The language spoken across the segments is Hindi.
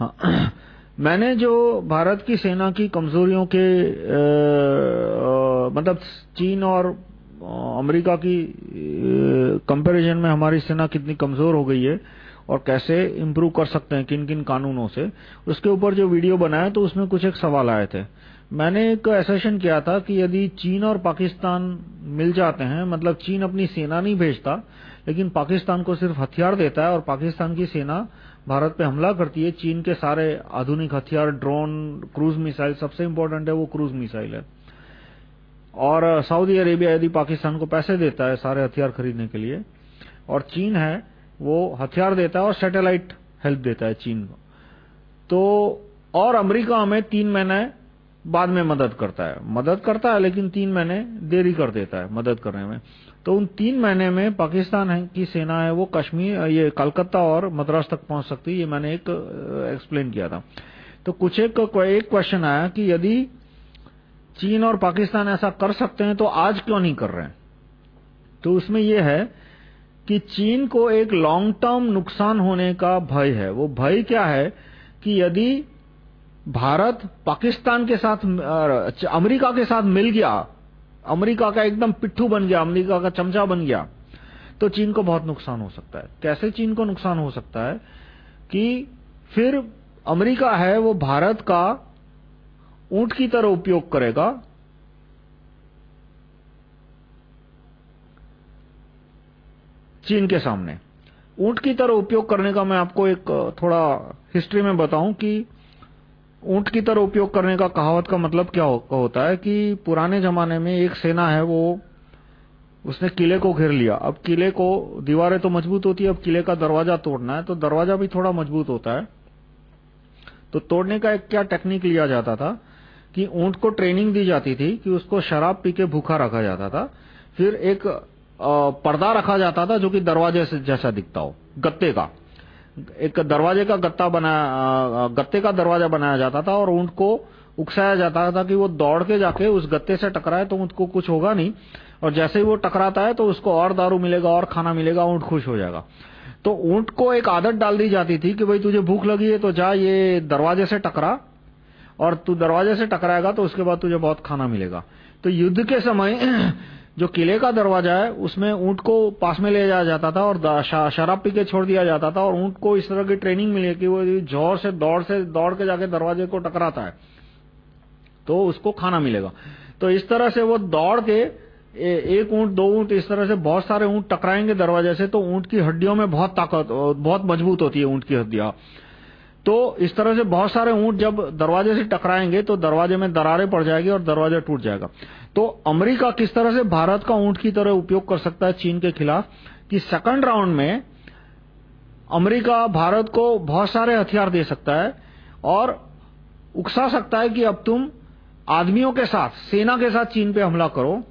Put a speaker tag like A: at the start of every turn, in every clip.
A: हाँ। मैंने जो भारत की सेना की कमजोरियों के आ, मतलब चीन और अमेरिका की कंपैरिजन में हमारी सेना कितनी कमज़ोर हो गई है और कैसे इम्प्रूव कर सकते हैं किन किन कानूनों से। उसके ऊपर जो वीडियो बनाया तो उसमें कुछ एक सवाल आए थे। मैंने एक एसेशन किया था कि यदि चीन और पाकिस्तान मिल जाते हैं मतलब चीन अपनी सेना नहीं भेजता लेकिन पाकिस्तान को सिर्फ़ हथियार देता है और पाकिस्तान की सेना भारत पे हमला करती है, चीन के सारे आधुनिक हथियार, ड्रोन, क्रूज मिसाइल, सबसे इम्पोर्टेंट है, वो क्रूज मिसाइल है। और सऊदी अरेबिया यदि पाकिस्तान को पैसे देता है सारे हथियार खरीदने के लिए, और चीन है, वो हथियार देता है और सैटेलाइट हेल्प देता है चीन को। तो और अमेरिका हमें तीन महीने बाद में मदद करता है। मदद करता है, लेकिन तीन महीने देरी कर देता है मदद करने में। तो उन तीन महीने में पाकिस्तान की सेना है, वो कश्मीर, ये कलकत्ता और मद्रास तक पहुँच सकती है, ये मैंने एक एक्सप्लेन किया था। तो कुछ एक एक क्वेश्चन आया कि यदि चीन और पाकिस्तान ऐसा कर सकते हैं तो आज क्यों नहीं कर रहे हैं? तो उसमें यह है कि चीन को एक लॉन्ग टर्म नुकसान होने का भय है। वो भय क्या है कि यदि भारत पाकिस्तान के साथ अमेरिका के साथ मिल गया। अमेरिका का एकदम पिट्ठू बन गया, अमेरिका का चमचा बन गया। तो चीन को बहुत नुकसान हो सकता है। कैसे चीन को नुकसान हो सकता है कि फिर अमेरिका है, वो भारत का ऊँट की तरह उपयोग करेगा। चीन के सामने। ऊँट की तरह उपयोग करने का मैं आपको एक, थोड़ा हिस्ट्री में बताऊँ कि ऊँट की तरह उपयोग करने का कहावत का मतलब क्या होता है कि पुराने जमाने में एक सेना है वो, उसने किले को घेर लिया। अब किले को, दीवारें तो मज़बूत होती है, अब किले का दरवाज़ा तोड़ना है तो दरवाज़ा भी थोड़ा मज़बूत होता है। तो तोड़ने का एक क्या टेक्निक लिया जाता था कि ऊँट को ट्रेनिंग दी जाती थी कि उसको शराब पी के भूखा रखा जाता था। फिर एक पर्दा रखा जाता था जो कि दरवाजे जैसा दिखता हो, गत्ते का। एक दरवाजे का गत्ता बनाया गत्ते का दरवाज़ा बनाया जाता था और ऊँट को उकसाया जाता था कि वो दौड़ के जाके उस गत्ते से टकराए तो ऊँट को कुछ होगा नहीं। और जैसे ही वो टकराता है तो उसको और दारू मिलेगा, और खाना मिलेगा, ऊँट खुश हो जाएगा। तो ऊँट को एक आदत डाल दी जाती थी कि भाई तुझे भूख लगी है तो जा, ये दरवाजे से टकरा। और तू दरवाजे से टकराएगा तो उसके बाद तुझे बहुत खाना मिलेगा। तो युद्ध के समय जो किले का दरवाज़ा है, उसमें ऊँट को पास में ले जाया जाता था और शराब पी के छोड़ दिया जाता था और ऊँट को इस तरह की ट्रेनिंग मिली कि वो ज़ोर से, दौड़ से, दौड़ के जाके दरवाजे को टकराता है। तो उसको खाना मिलेगा। तो इस तरह से वो दौड़ के एक ऊँट, दो ऊँट, इस तरह से बहुत सारे ऊँट टकराएँगे दरवाजे से तो ऊँट की हड्डियों में बहुत ताकत, बहुत मज़बूत होती है ऊँट की हड्डियाँ। तो इस तरह से बहुत सारे ऊँट जब दरवाजे से टकराएँगे तो दरवाजे में दरारें पड़ जाएगी और दरवाज़ा टूट जाएगा। तो अमेरिका किस तरह से भारत का ऊँट की तरह उपयोग कर सकता है चीन के खिलाफ कि सेकंड राउंड में अमेरिका भारत को बहुत सारे हथियार दे सकता है और उकसा सकता है कि अब तुम आदमियों के साथ, सेना के साथ चीन पे हमला करो।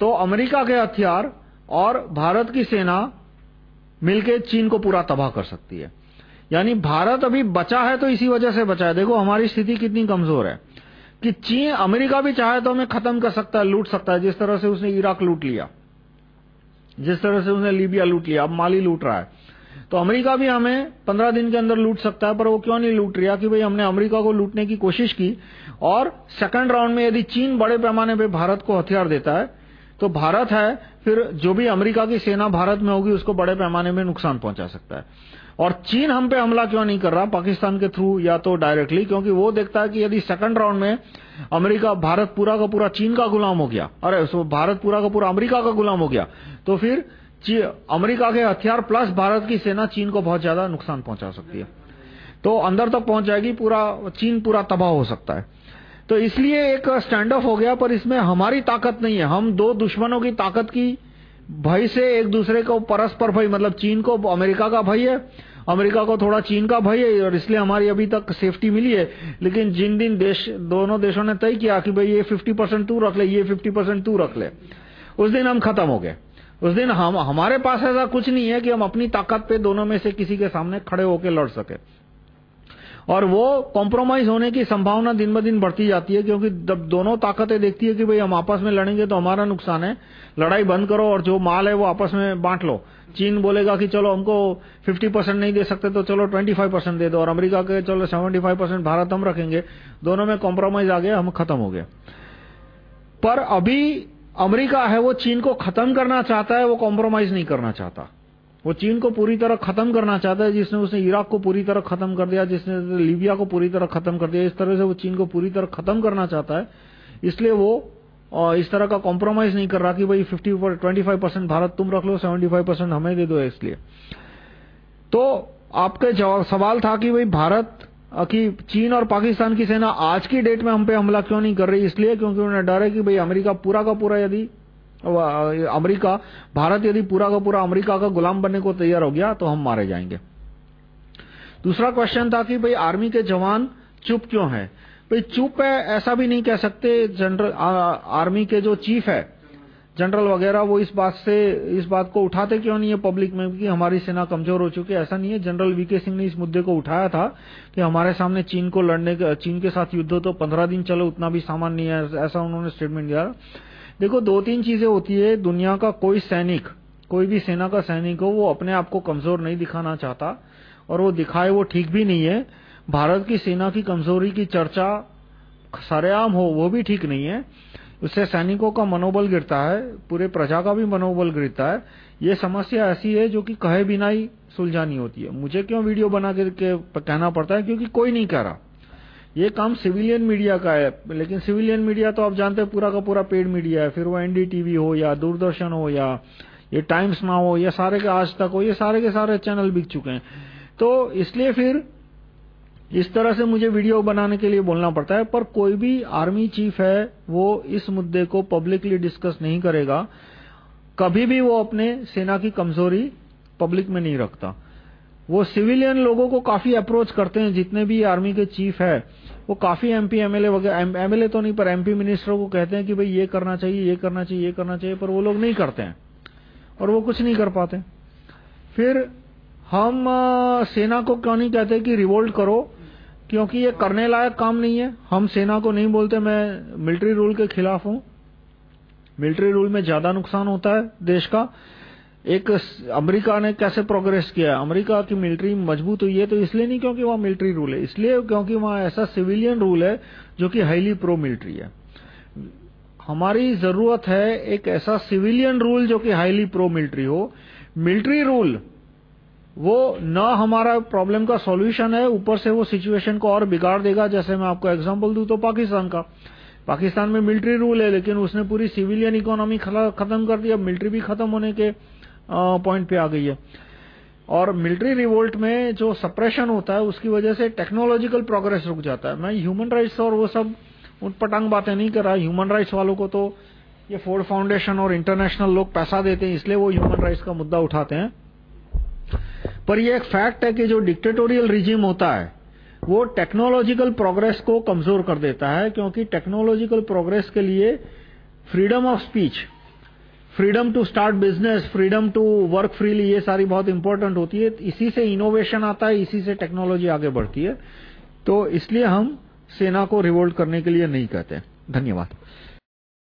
A: तो अमेरिका के हथियार और भारत की सेना मिलकर चीन को पूरा तबाह कर सकती है। यानी भारत अभी बचा है तो इसी वजह से बचा है। देखो, हमारी स्थिति कितनी कमज़ोर है। कि चीन अमेरिका भी चाहे तो हमें खत्म कर सकता है, लूट सकता है। जिस तरह से उसने इराक लूट लिया, जिस तरह से उसने लीबिया लूट लिया, अब माली लूट रहा है। तो अमेरिका भी हमें पंद्रह दिन के अंदर लूट सकता है, पर वो क्यों नहीं लूट रहा कि भाई हमने अमेरिका को लूटने की कोशिश की, और सेकंड राउंड में यदि चीन बड़े पैमाने पे भारत को हथियार देता है तो भारत है, फिर जो भी अमेरिका की सेना भारत में होगी, उसको बड़े पैमाने में नुकसान पहुँचा सकता है। और चीन हम पे हमला क्यों नहीं कर रहा? पाकिस्तान के थ्रू या तो डायरेक्टली क्योंकि वो देखता है कि यदि सेकंड राउंड में अमेरिका, भारत पूरा का पूरा चीन का गुलाम हो गया। अरे, सो भारत पूरा का पूरा अमेरिका का गुलाम हो गया। तो फिर अमेरिका के हथियार प्लस भारत की सेना चीन को बहुत ज़्यादा नुकसान पहुँचा सकती है। तो अंदर तक पहुँच जाएगी, पूरा, चीन पूरा तबाह हो सकता है। तो इसलिए एक स्टैंड ऑफ़ हो गया, पर इसमें हमारी ताकत नहीं है। हम दो दुश्मनों की ताकत की भय से एक दूसरे को परस्पर भय मतलब चीन को, अमेरिका का भय है अमेरिका को थोड़ा चीन का भय है और इसलिए हमारी अभी तक सेफ्टी मिली है। लेकिन जिन दिन देश, दोनों देशों ने तय किया कि भाई ये 50 परसेंट तू रख ले, ये 50 परसेंट तू रख ले, उस दिन हम खत्म हो गए। उस दिन हम, हमारे पास ऐसा कुछ नहीं है कि हम अपनी ताकत पे दोनों में से किसी के सामने खड़े होकर लड़ सके। और वो कॉम्प्रोमाइज होने की संभावना दिन ब दिन बढ़ती जाती है, क्योंकि जब दोनों ताकतें देखती है कि भाई हम आपस में लड़ेंगे तो हमारा नुकसान है। लड़ाई बंद करो और जो माल है वो आपस में बांट लो। चीन बोलेगा कि चलो हमको 50 परसेंट नहीं दे सकते तो चलो 25 परसेंट दे दो। और अमेरिका के चलो 75 परसेंट भारत हम रखेंगे। दोनों में कॉम्प्रोमाइज आ गया, हम खत्म हो गए। पर अभी अमेरिका है, वो चीन को खत्म करना चाहता है, वो कॉम्प्रोमाइज नहीं करना चाहता। वो चीन को पूरी तरह खत्म करना चाहता है, जिसने उसने इराक को पूरी तरह खत्म कर दिया, जिसने लीबिया को पूरी तरह खत्म कर दिया, इस तरह से वो चीन को पूरी तरह खत्म करना चाहता है। इसलिए वो इस तरह का कॉम्प्रोमाइज नहीं कर रहा कि भाई 50 पर 25 परसेंट भारत तुम रख लो 75 परसेंट हमें दे दो इसलिए। तो आपके जवाब, सवाल था कि भाई भारत कि चीन और पाकिस्तान की सेना आज की डेट में हम पे हमला क्यों नहीं कर रही? इसलिए क्योंकि उन्हें डर है कि भाई अमेरिका पूरा का पूरा यदि अमेरिका, भारत यदि पूरा का पूरा अमेरिका का गुलाम बनने को तैयार हो गया तो हम मारे जाएँगे। दूसरा क्वेश्चन था कि भाई आर्मी के जवान चुप क्यों है? भाई चुप है, ऐसा भी नहीं कह सकते, जनरल आर्मी के जो चीफ है, जनरल वगैरह, वो इस बात से, इस बात को उठाते क्यों नहीं है पब्लिक में कि हमारी सेना कमज़ोर हो चुकी है? ऐसा नहीं है, जनरल वीके सिंह ने इस मुद्दे को उठाया था कि हमारे सामने चीन को लड़ने चीन के साथ युद्ध हो तो पंद्रह दिन चलो, उतना भी सामान नहीं है, ऐसा उन्होंने स्टेटमेंट दिया। देखो दो तीन चीज़ें होती है, दुनिया का कोई सैनिक, कोई भी सेना का सैनिक हो, वो अपने आप को कमज़ोर नहीं दिखाना चाहता, और वो दिखाए वो ठीक भी नहीं है। भारत की सेना की कमज़ोरी की चर्चा सरेआम हो, वो भी ठीक नहीं है। उससे सैनिकों का मनोबल गिरता है, पूरे प्रजा का भी मनोबल गिरता है। ये समस्या ऐसी है जो कि कहे बिना ही सुलझानी होती है। मुझे क्यों वीडियो बना के कहना पड़ता है? क्योंकि कोई नहीं कह रहा। ये काम सिविलियन मीडिया का है, लेकिन सिविलियन मीडिया तो आप जानते हैं पूरा का पूरा पेड मीडिया है, फिर वो एनडीटीवी हो या दूरदर्शन हो या ये टाइम्स नाउ हो या सारे के आज तक हो, ये सारे के सारे चैनल बिक चुके हैं। तो इसलिए फिर इस तरह से मुझे वीडियो बनाने के लिए बोलना पड़ता है, पर कोई भी आर्मी चीफ है, वो इस मुद्दे को पब्लिकली डिस्कस नहीं करेगा। कभी भी वो अपने सेना की कमज़ोरी पब्लिक में नहीं रखता। वो सिविलियन लोगों को काफ़ी अप्रोच करते हैं, जितने भी आर्मी के चीफ है, वो काफ़ी एमपी एमएलए वगैरह एमएलए तो नहीं, पर एमपी मिनिस्टरों को कहते हैं कि भाई ये करना चाहिए, ये करना चाहिए, ये करना चाहिए, पर वो लोग नहीं करते हैं, और वो कुछ नहीं कर पाते। फिर हम सेना को क्यों नहीं कहते कि रिवोल्ट करो? क्योंकि ये करने लायक काम नहीं है। हम सेना को नहीं बोलते, मैं मिलिट्री रूल के खिलाफ हूँ। मिलिट्री रूल में ज़्यादा नुकसान होता है देश का। एक अमेरिका ने कैसे प्रोग्रेस किया? अमेरिका की मिलिट्री मज़बूत हुई है तो इसलिए नहीं क्योंकि वहाँ मिलिट्री रूल है, इसलिए क्योंकि वहाँ ऐसा सिविलियन रूल है जो कि हाईली प्रो मिलिट्री है। हमारी ज़रूरत है एक ऐसा सिविलियन रूल जो कि हाईली प्रो मिलिट्री हो। मिलिट्री रूल वो न हमारा प्रॉब्लम का सॉल्यूशन है, ऊपर से वो सिचुएशन को और बिगाड़ देगा। जैसे मैं आपको एग्जांपल दूँ तो पाकिस्तान का। पाकिस्तान में मिलिट्री रूल है, लेकिन उसने पूरी सिविलियन इकोनॉमी खत्म कर दिया मिलिट्री भी खत्म होने के पॉइंट पे आ गई है। और मिलिट्री रिवोल्ट में जो सप्रेशन होता है, उसकी वजह से टेक्नोलॉजिकल प्रोग्रेस रुक जाता है। मैं ह्यूमन राइट्स और वो सब उन पटांग बातें नहीं कर रहा ह्यूमन राइट्स वालों को तो ये फोर्ड फाउंडेशन और इंटरनेशनल लोग पैसा देते हैं, इसलिए वो ह्यूमन राइट्स का मुद्दा उठाते हैं। पर ये एक फैक्ट है कि जो डिक्टेटोरियल रिजीम होता है, वो टेक्नोलॉजिकल प्रोग्रेस को कमज़ोर कर देता है, क्योंकि टेक्नोलॉजिकल प्रोग्रेस के लिए freedom of speech freedom to start business freedom to work freely ये सारी बहुत इंपॉर्टेंट होती है। इसी से इनोवेशन आता है, इसी से टेक्नोलॉजी आगे बढ़ती है। तो इसलिए हम सेना को रिवोल्ट करने के लिए नहीं कहते धन्यवाद।